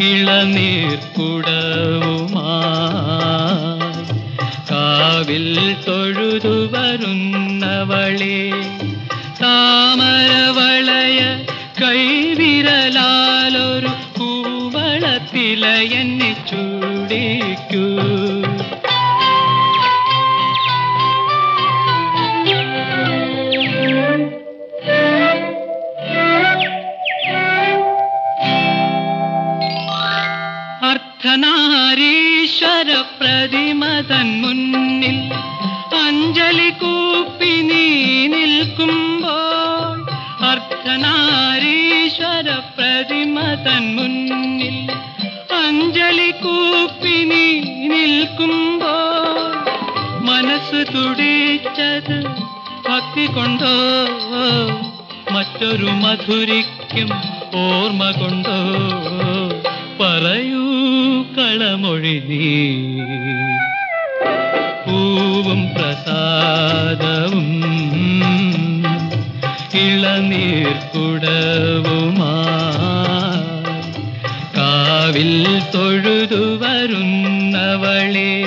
ഇളനീർക്കുടവുമായി കാവിൽ തൊഴുതു വരുന്നവളെ താമരവളയ കൈവിരലാലൊരു കൂവളത്തില എന്നെ ചൂടിക്കൂ. അർദ്ധനാരീശ്വര പ്രതിമതൻ മുന്നിൽ അഞ്ജലി കൂപ്പി നീ നിൽക്കുമ്പോൾ അർദ്ധനാരീശ്വര പ്രതിമതൻ മുന്നിൽ അഞ്ജലി കൂപ്പി നീ നിൽക്കുമ്പോൾ മനസ്സ് തുടിച്ചത് ഭക്തി കൊണ്ടോ? മറ്റൊരു മധുരിക്കും ഓർമ്മ കൊണ്ടോ? പൂവും പ്രസാദവും ഇളനീർക്കുടവുമായി കാവിൽ തൊഴുതു വരുന്നവളെ.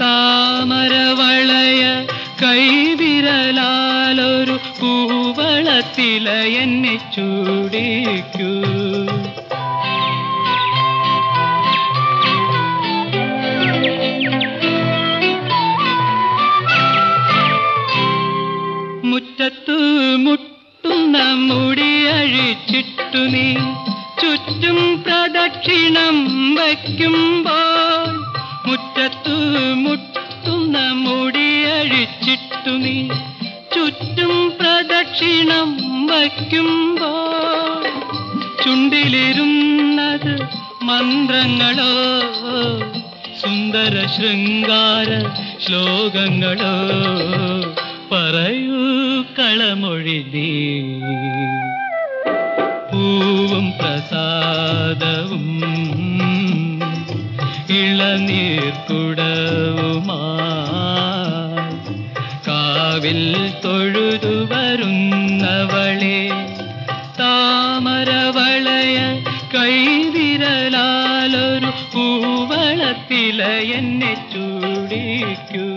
താമരവളയ കൈവിരലാലൊരു പൂവളത്തില എന്നെ ചൂടിക്കൂ. മുറ്റത്തു മുട്ടുന്ന മുടിയഴിച്ചിട്ടു നീ. ചുറ്റും പ്രദക്ഷിണം വയ്ക്കുമ്പോൾ മുറ്റത്തു മുട്ടുന്ന മുടിയഴിച്ചിട്ടു നീ. ചുറ്റും പ്രദക്ഷിണം വയ്ക്കുമ്പോൾ ചുണ്ടിലിരുന്നത് മന്ത്രങ്ങളോ സുന്ദര ശൃംഗാര ശ്ലോകങ്ങളോ ഇളനീർക്കുടവുമായി കാവിൽ തൊഴുതു വരുന്നവളെ താമരവളയ കൈവിരലാലൊരു പൂവളത്തില എന്നെ ചൂടിക്കൂ.